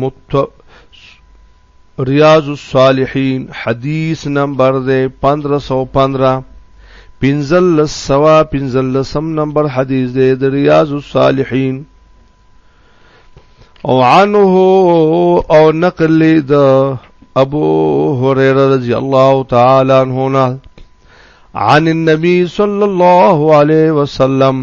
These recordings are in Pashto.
مت ریاض الصالحین حدیث نمبر دے 1515 پنزل سوا پنزل سم نمبر حدیث دے د ریاض الصالحین او عنه او نقل د ابو هريره رضی الله تعالی عنہ عن النبي صلى الله عليه وسلم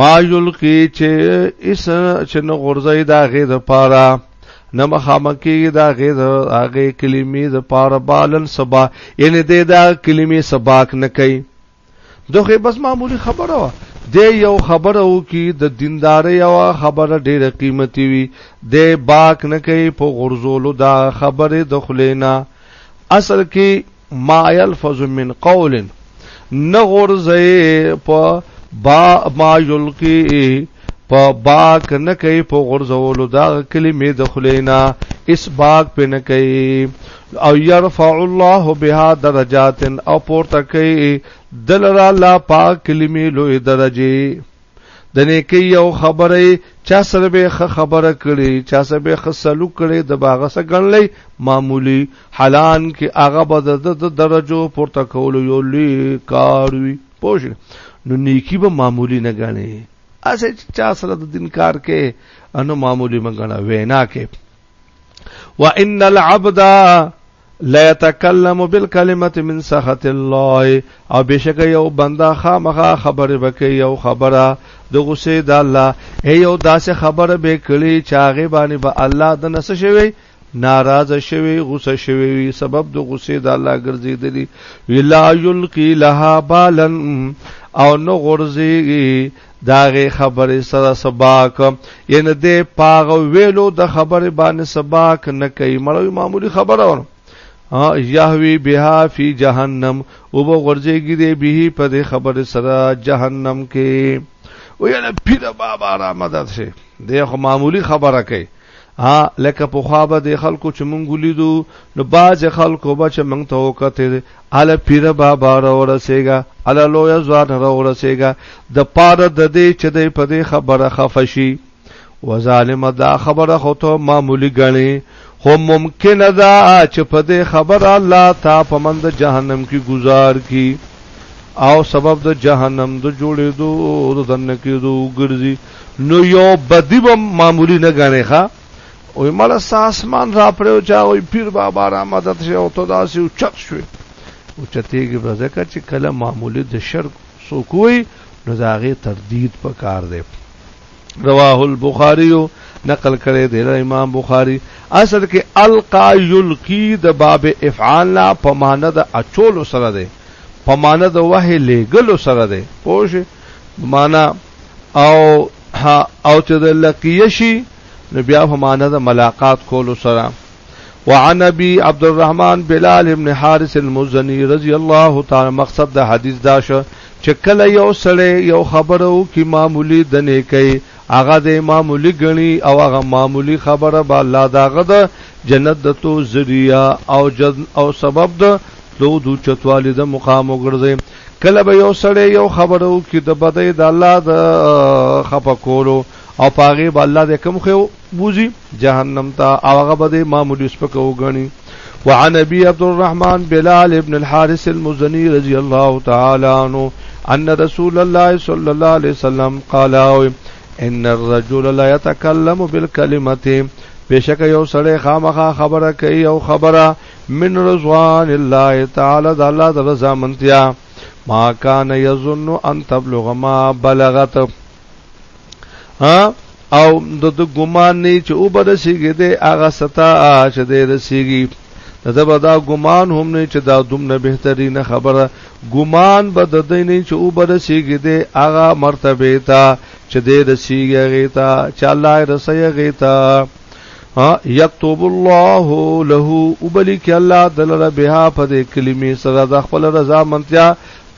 ما یلقی چې اس چې نو غرزه دا غې د پاره نه مخامه کېږي د هغې د هغې کلمې د پاره بالن سبا یعنې دی دا کلمې سباک نه کوي دغه بس معمولی خبره وه د یو خبره او کی د دینداري او خبره ډیره قیمتي وي د باک نه کوي په غرزولو دا خبره د خلینا اصل کې ما يلفظ من قول نه غورځي په با ما يلقي په باک نه کوي په غورځولو دا کلمې د خلینا اس باک په نه کوي او يرفع الله بها درجات او پورته کوي دلرا لا پاک کلمې لوی درجه د نیکی یو خبره چا سره به خ خبره کړي چا سره به خ سلوک کړي د باغه سره ګڼلې معمولی حالان کې هغه به د درجو پورته کولو یو لوی کار وي پوه نو نیکی به معمولی نه ګڼي اسه چا سره د دین کار کې انو معمولی مګنه وینا کې وان العبد لا يتكلم بالكلمه من سخط الله او بشک یو بندا خامخا خبره وکي یو خبره د غصه د الله ای یو داسې خبره به کړي چې هغه باندې به با الله د نس شوی ناراض شوی غصه شوی سبب د غصه د الله ګرځیدلی ولا یلقی لها بالن او نو غرزی داغه خبره سره سباق ین دې پاغه ویلو د خبره باندې سباق نه کوي مړوي معمولی خبره ونه یحوی بها فی جهنم او به غرزیږي دې به په دې خبره سره جهنم کې او یله پیر بابا را مدد شي دې خو معمولی خبره کوي ها لکه په خوابه د خلکو چې مونږ لیدو نو باز خلکو به چې مونږ ته وکړي اله پیر بابا را ورسېګا اله لوی ځوان را ورسېګا د پاره د دې چې دې په دې خبره خفشي وظالم دا خبره خو ته معمولی غني خو ممکن ده چې په دې خبره الله تا په مند جهنم کې گزار کی او سبب د جهنم د جوړېدو د دنه کېدو ګرځي نو یو بدی به معمولی نه غني ښا وی مړه ساسمان را پرو چا وی پیر بابا را مدد شه او ته داسې او چت شوې او چتېږي به ځکه چې کله معمولی د شرک سوکوي نو د هغې تردید په کار دی رواه البخاری نقل کړی دی امام بخاری اصل کې القا یلقی د باب افعال لا په معنی د اچول سره دی په معنی د وه لګل سره دی پوه معنی او ها او چې د لقیه شي نو بیا په معنا د ملاقات کولو سره وعن ابي عبد الرحمن بلال ابن حارث المزني رضی الله تعالی مقصد د حدیث دا شو چې کله یو سړی یو خبره او کی معمولی د نیکي هغه د معمولی غني او هغه معمولی خبره به الله داغه د جنت د تو ذریعہ او جن او سبب د دو دو چتوالی د مقام وګرځي کله به یو سړی یو خبره وکړي د بدۍ د الله د خپه کولو او په هغې به الله د کوم خو بوزي جهنم ته او هغه به د معمولي سپکه وګڼي وعن ابي عبد الرحمن بلال ابن الحارث المزني رضي الله تعالى عنه ان رسول الله صلى الله عليه وسلم قال ان الرجل لا يتكلم بالكلمه بشک یو سړی خامخا خبره کوي او خبره من رضوان الله تعالی د الله د رضا منتیا ما کان یظن ان تبلغ ما بلغت ها او د د ګمان نه چې او به رسیږي د هغه ستا چې د رسیږي د به دا ګمان هم نه چې دا دومره بهترینه خبره ګمان به د دې نه چې او به رسیږي د هغه مرتبه ته چې د رسیږي غیتا چې الله رسیږي غیتا یكتب الله له وبلیک الله دلر بها په دې کلمې سره د خپل رضا منتیا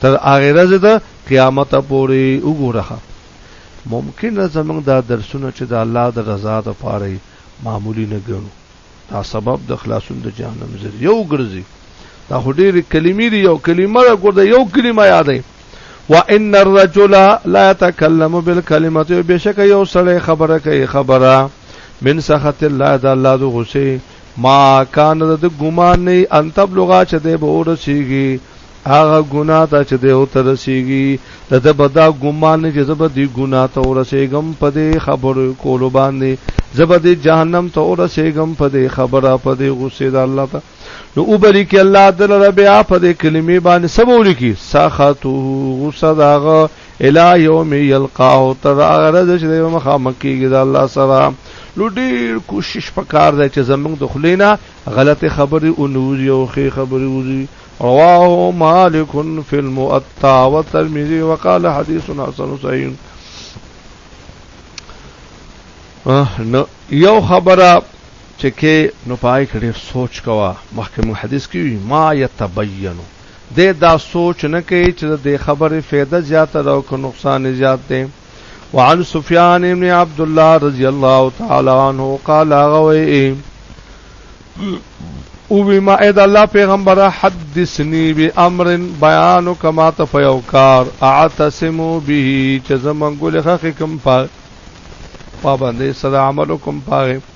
تر اخره زده قیامت پورې وګوره ممکن زمنګ دا درسونه چې د الله د رضا د پاره معمولی نه ګڼو دا سبب د خلاصون د جهنم ذریعہ وګرځي دا هډېری کلمې دی یو کلمه را ګور دا یو کلمه یادې وان الرجل لا يتكلم بالكلمه بشک یو سړی خبره کوي خبره من سخط الله د الله د غصه ما کان د ګمان نه ان تبلغا چې دی به ورسیږي هغه ګنا ته چې دی او ترسیږي د د بدا ګمان نه چې زبر دی ګنا ته ورسیږم په دې خبر کولو باندې زبر دی جهنم ته ورسیږم په دې خبره په دې غصه د الله ته نو او بلی کې الله دل رب یا په دې کلمې باندې سبول کی ساخته غصه داغه الی یوم یلقاه تر هغه ورځ چې مخامخ کیږي د الله سره نو ډیر کوشش پکار دی چې زمونږ د خلینا غلطه خبره او نوری او خې خبره وری رواه مالک فی المؤطا والترمذی وقال حدیث حسن صحیح نو یو خبره چې کې نو پای کې ډېر سوچ کوه مخکې مو حدیث کې وي ما یتبینو دې دا سوچ نه کوي چې د خبرې فایده زیاته ده او که نقصان زیات دی وعن سفیان ابن عبد الله رضی الله تعالی عنہ قال غوي او بما اذ الله پیغمبر حدثني بامر بیان کما تفیوکار اعتصم به چې زمنګول حقیقم پابندې صدا عملکم پاره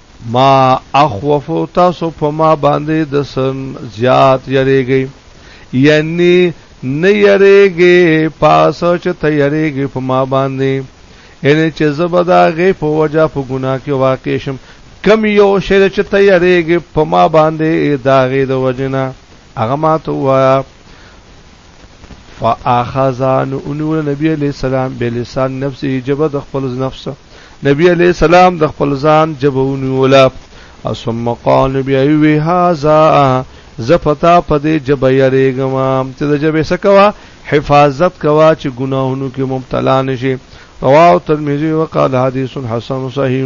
ما اخوف تاسو په ما باندې د سن زیات یریږي یعنی نه یریږي پاسو چې ته یریږي په ما باندې یعنی چې زبدا غي په وجا په ګناه کې واقع شم کم یو شی چې ته یریږي په ما باندې دا غي د وجنا هغه ما ته وایا فاخذان انول نبی علیہ السلام بلسان نفسه جبه د خپل نفس نبی علیہ السلام د خپل ځان جبه انول او ثم قال نبی وی هاذا زفتا پدې جبه یریګم چې د جبه سکوا حفاظت کوا چې ګناهونو کې مبتلا نشي رواه ترمذی وقال حدیث حسن صحیح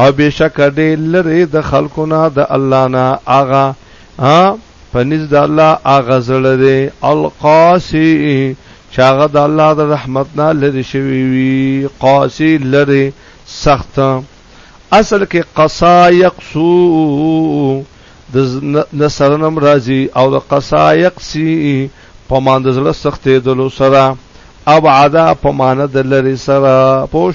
او بشکه ډیر لری د خلکو نه د الله نه هغه ها پنځ د الله هغه زړه دی القاسی چې هغه د الله د رحمت نه لری شوی وی قاسی لری سخت اصل کې قصا یقصو د نصرنم راضی او د قصا یقصی په مان د زړه سختې دلو سره ابعدا په مان د لری سره پوښ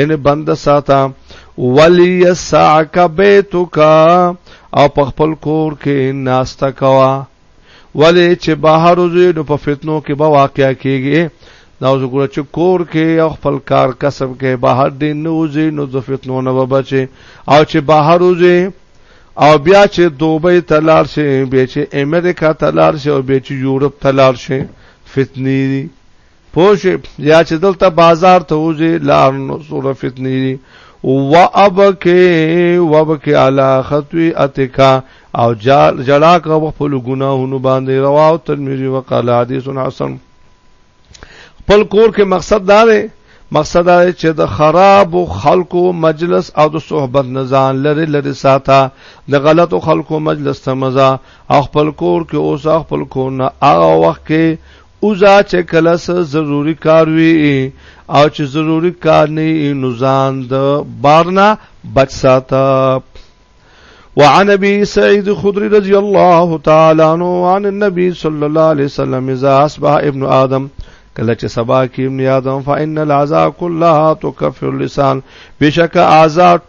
ان بند ساته ولی سعک بیتک او په خپل کور کې ناستا کوا ولی چې بهر وځي نو په فتنو کې به واقع کیږي دا اوس ګوره چې کور کې او خپل کار کسب کې بهر دین نه وځي نو د فتنو نه بچي او چې بهر وځي او بیا چې دوبه تلار شي بیا چې امریکا تلار شي او بیا چې یورپ تلار شي فتنی پوش یا چې دلته بازار ته وځي لار نو سره فتنی و ابکه و ابکه علی خطوی اتکا او جلا کا خپل ګناهونو باندې رواه ترمذی وقال حدیث حسن خپل کور کې مقصد دا دی مقصد دا چې د خراب خلکو مجلس او د صحبت نزان لري لري ساته د غلطو خلکو مجلس ته مزه او خپل کور کې اوس خپل کور نه هغه وخت کې اوزا چې کله سه ضروری کار وی او چې ضروری کار نه نو ځان د بارنا بچ ساته وعن ابي سعيد خدري رضي الله تعالى عنه عن النبي صلى الله عليه وسلم اذا اصبح ابن ادم کله چې سبا کې ابن ادم فان العذاب كلها تكفر اللسان بشک عذاب